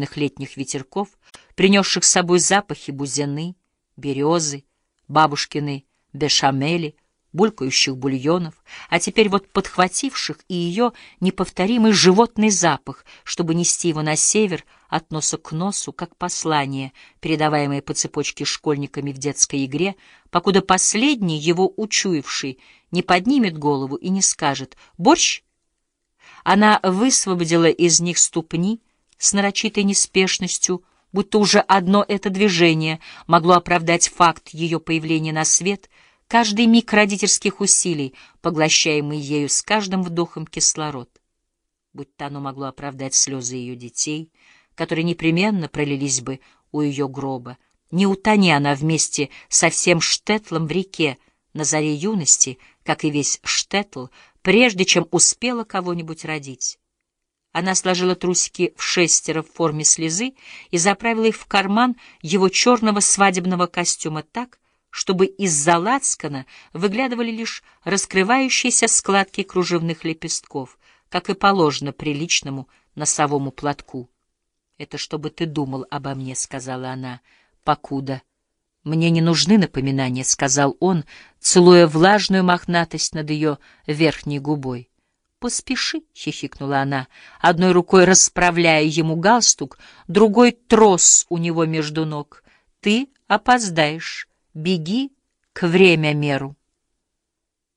солнечных летних ветерков, принесших с собой запахи бузины, березы, бабушкины бешамели, булькающих бульонов, а теперь вот подхвативших и ее неповторимый животный запах, чтобы нести его на север от носа к носу, как послание, передаваемое по цепочке школьниками в детской игре, покуда последний, его учуявший, не поднимет голову и не скажет «Борщ?» Она высвободила из них ступни с нарочитой неспешностью, будто уже одно это движение могло оправдать факт ее появления на свет — каждый миг родительских усилий, поглощаемый ею с каждым вдохом кислород. Будь-то оно могло оправдать слезы ее детей, которые непременно пролились бы у ее гроба, не утони она вместе со всем Штетлом в реке на заре юности, как и весь Штетл, прежде чем успела кого-нибудь родить. Она сложила трусики в шестеро в форме слезы и заправила их в карман его черного свадебного костюма так, чтобы из-за лацкана выглядывали лишь раскрывающиеся складки кружевных лепестков, как и положено приличному носовому платку. «Это чтобы ты думал обо мне», — сказала она, — «покуда». «Мне не нужны напоминания», — сказал он, целуя влажную мохнатость над ее верхней губой. «Поспеши», — хихикнула она, одной рукой расправляя ему галстук, другой — трос у него между ног. «Ты опоздаешь». Беги к время-меру.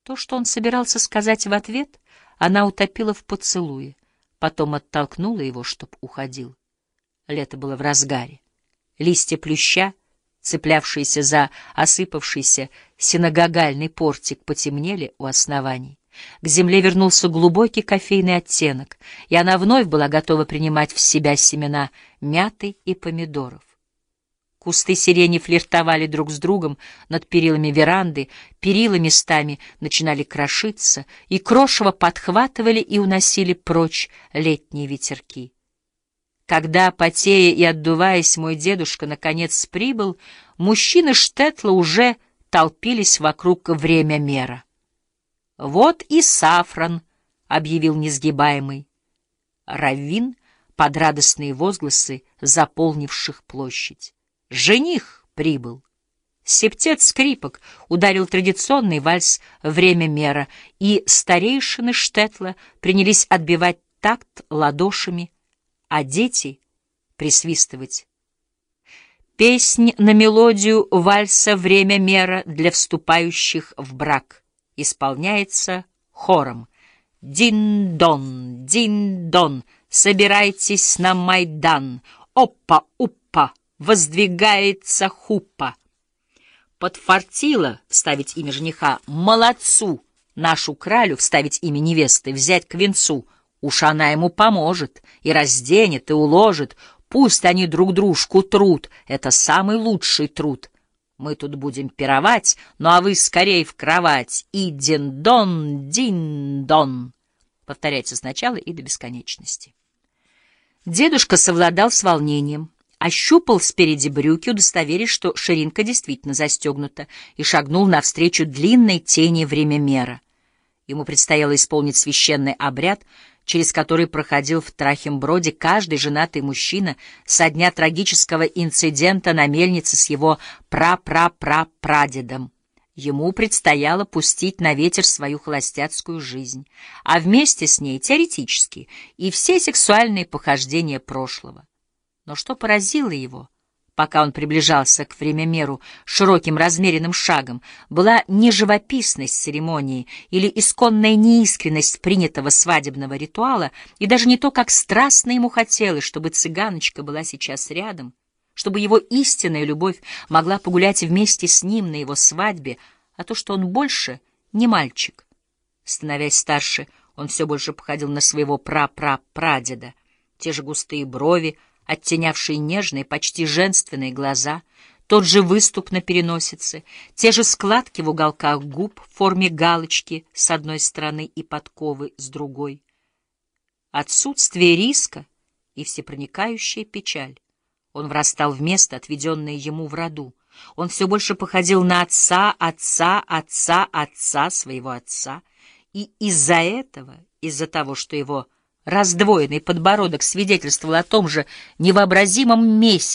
То, что он собирался сказать в ответ, она утопила в поцелуе, потом оттолкнула его, чтоб уходил. Лето было в разгаре. Листья плюща, цеплявшиеся за осыпавшийся синагогальный портик, потемнели у оснований. К земле вернулся глубокий кофейный оттенок, и она вновь была готова принимать в себя семена мяты и помидоров. Кусты сирени флиртовали друг с другом над перилами веранды, перила местами начинали крошиться, и крошево подхватывали и уносили прочь летние ветерки. Когда, потея и отдуваясь, мой дедушка наконец прибыл, мужчины Штетла уже толпились вокруг время мера. «Вот и Сафран», — объявил несгибаемый. Раввин под радостные возгласы заполнивших площадь. Жених прибыл. Септет скрипок ударил традиционный вальс «Время мера», и старейшины Штетла принялись отбивать такт ладошами, а дети — присвистывать. Песнь на мелодию вальса «Время мера» для вступающих в брак исполняется хором. «Дин-дон, дин-дон, собирайтесь на Майдан, опа-упа!» воздвигается хупа. Подфартило вставить имя жениха молодцу, нашу кралю вставить имя невесты, взять к венцу. Уж она ему поможет, и разденет, и уложит. Пусть они друг дружку труд, это самый лучший труд. Мы тут будем пировать, ну а вы скорей в кровать. И дин-дон, дин-дон. Повторяйте сначала и до бесконечности. Дедушка совладал с волнением ощупал спереди брюки, удостоверясь, что ширинка действительно застегнута, и шагнул навстречу длинной тени времямера. Ему предстояло исполнить священный обряд, через который проходил в Трахимброде каждый женатый мужчина со дня трагического инцидента на мельнице с его пра-пра-пра-прадедом. Ему предстояло пустить на ветер свою холостяцкую жизнь, а вместе с ней теоретически и все сексуальные похождения прошлого. Но что поразило его, пока он приближался к времямеру широким размеренным шагом, была не живописность церемонии или исконная неискренность принятого свадебного ритуала, и даже не то, как страстно ему хотелось, чтобы цыганочка была сейчас рядом, чтобы его истинная любовь могла погулять вместе с ним на его свадьбе, а то, что он больше не мальчик. Становясь старше, он все больше походил на своего пра-пра-прадеда. Те же густые брови, оттенявшие нежные, почти женственные глаза, тот же выступ на переносице, те же складки в уголках губ в форме галочки с одной стороны и подковы с другой. Отсутствие риска и всепроникающая печаль. Он врастал в место, отведенное ему в роду. Он все больше походил на отца, отца, отца, отца своего отца. И из-за этого, из-за того, что его раздвоенный подбородок свидетельствовал о том же невообразимом месте,